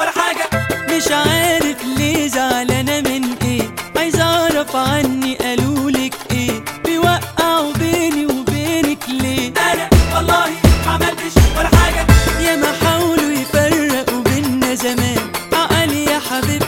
أكبر حاجة. مش عارف ليه زعلانة من إيه. عايز أعرف عني قالولك إيه. بيوقعوا بيني وبينك ليه؟ أنا والله معملتش ولا حاجة. ياما حاولوا يفرقوا بينا زمان. عقلي يا حبيبي